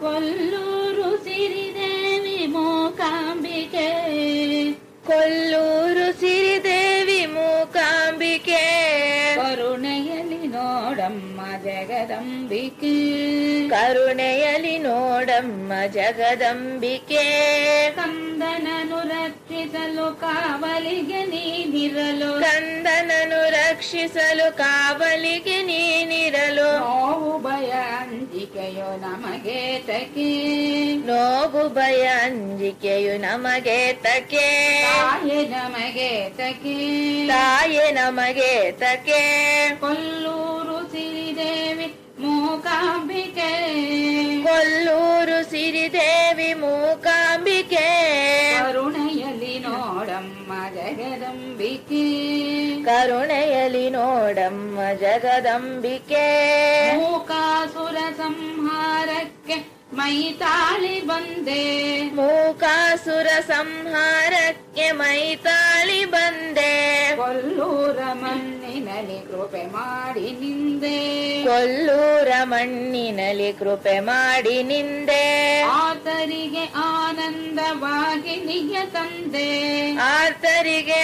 ಕೊಲ್ಲೂರು ಸಿರಿದೇವಿ ಮೂಕಾಂಬಿಕೆ. ಕೊಲ್ಲೂರು ಸಿರಿದೇವಿ ಮೂಕಾಂಬಿಕೆ. ಕರುಣೆಯಲ್ಲಿ ನೋಡಮ್ಮ ಜಗದಂಬಿಕೆ. ಕರುಣೆಯಲ್ಲಿ ನೋಡಮ್ಮ ಜಗದಂಬಿಕೆ. ಕಂದನನು ರಕ್ಷಿಸಲು ಕಾವಲಿಗೆ ನೀ ರಕ್ಷಿಸಲು ಕಾವಲಿಗೆ ನೀನಿರಲು. ನೋವು ಭಯ ಅಂಜಿಕೆಯು ನಮಗೆ ತಕೆ. ನೋವು ಭಯ ಅಂಜಿಕೆಯು ನಮಗೆ ತಕೆ. ತಾಯೆ ನಮಗೆ ತಕೆ. ತಾಯೆ ನಮಗೆ ತಕೆ. ಕೊಲ್ಲೂರು ಸಿರಿದೇವಿ ಮೂಕಾಂಬಿಕೆ. ಕೊಲ್ಲೂರು ಸಿರಿದೇವಿ ಮೂಕಾಂಬಿಕೆ. ಕರುಣೆಯಲ್ಲಿ ನೋಡಮ್ಮ ಜಗದಂಬಿಕೆ. ಕರುಣೆಯಲಿ ನೋಡಮ್ಮ ಜಗದಂಬಿಕೆ. ಮೂಕಾಸುರ ಸಂಹಾರಕ್ಕೆ ಮೈತಾಳಿ ಬಂದೆ. ಮೂಕಾಸುರ ಸಂಹಾರಕ್ಕೆ ಮೈತಾಳಿ ಬಂದೆ. ಕೊಲ್ಲೂರ ಮಣ್ಣಿನಲ್ಲಿ ಕೃಪೆ ಮಾಡಿ ನಿಂದೆ. ಕೊಲ್ಲೂರ ಮಣ್ಣಿನಲ್ಲಿ ಕೃಪೆ ಮಾಡಿ ನಿಂದೆ. ಆತರಿಗೆ ಆನಂದವಾಗಿ ನಿಯ ತಂದೆ. ಆರ್ತರಿಗೆ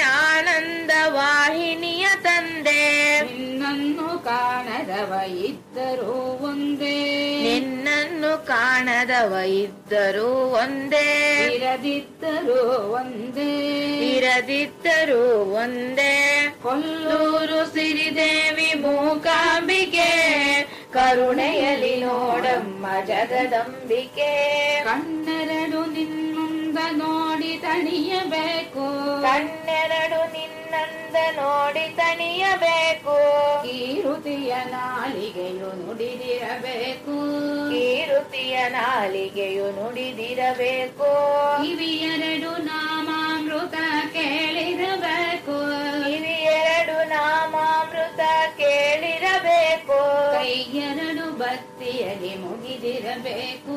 ಇದ್ದರೂ ಒಂದೇ. ನಿನ್ನನ್ನು ಕಾಣದವ ಇದ್ದರೂ ಒಂದೇ. ಇರದಿದ್ದರೂ ಒಂದೇ. ಇರದಿದ್ದರೂ ಒಂದೇ. ಕೊಲ್ಲೂರು ಸಿರಿದೇವಿ ಮೂಕಾಂಬಿಕೆ ಕರುಣೆಯಲ್ಲಿ ನೋಡಮ್ಮ ಜಗದಂಬಿಕೆ. ಕಣ್ಣೆರಡು ನಿನ್ನುಂದ ನೋಡಿ ತಣಿಯಬೇಕು. ಕಣ್ಣೆರಡು ನಿನ್ನಂದ ನೋಡಿ ತಣಿಯಬೇಕು ಕೀರುತಿಯ ನಾಲಿಗೆಯು ನುಡಿದಿರಬೇಕು. ಕೀರುತಿಯ ನಾಲಿಗೆಯು ನುಡಿದಿರಬೇಕು. ಇವಿಯರಡು ನಾಮಾಮೃತ ಭಕ್ತಿಯಲ್ಲಿ ಮುಗಿದಿರಬೇಕು.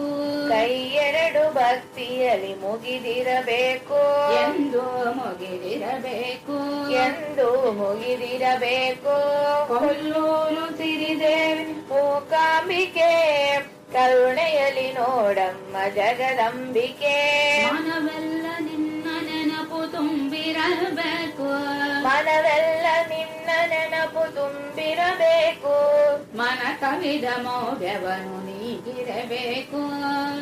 ಕೈಯೆರಡು ಭಕ್ತಿಯಲ್ಲಿ ಮುಗಿದಿರಬೇಕು. ಎಂದು ಮುಗಿದಿರಬೇಕು. ಎಂದು ಮುಗಿದಿರಬೇಕು. ಕೊಲ್ಲೂರು ಸಿರಿದೇವಿ. ಮೂಕಾಂಬಿಕೆ ಕರುಣೆಯಲ್ಲಿ ನೋಡಮ್ಮ ಜಗದಂಬಿಕೆ. ಮನವೆಲ್ಲ ನಿನ್ನ ನೆನಪು ತುಂಬಿರಬೇಕು. ಮನವೆಲ್ಲ ಕವಿದ ಮೌಢ್ಯವನು ನೀಗಿರಬೇಕು.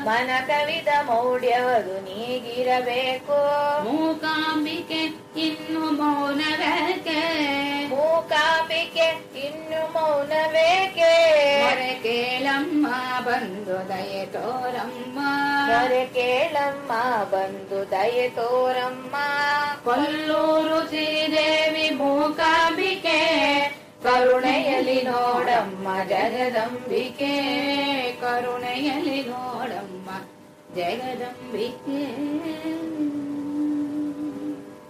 ಮನ ಕವಿದ ಮೌಢ್ಯವನು ನೀಗಿರಬೇಕು. ಮೂಕಾಂಬಿಕೆ ಇನ್ನು ಮೌನವೇಕೆ? ಮೂಕಾಂಬಿಕೆ ಇನ್ನು ಮೌನವೇಕೆ? ಕೇಳಮ್ಮ ಬಂದು ದಯೆ ತೋರಮ್ಮ. ಕೇಳಮ್ಮ ಬಂದು ದಯೆ ತೋರಮ್ಮ. ಕೊಲ್ಲೂರು ಶ್ರೀದೇವಿ ಮೂಕಾಂಬಿಕೆ ಕರುಣೆಯಲಿ ನೋಡಮ್ಮ ಜಗದಂಬಿಕೆ ಕರುಣೆಯಲ್ಲಿ ನೋಡಮ್ಮ ಜಗದಂಬಿಕೆ.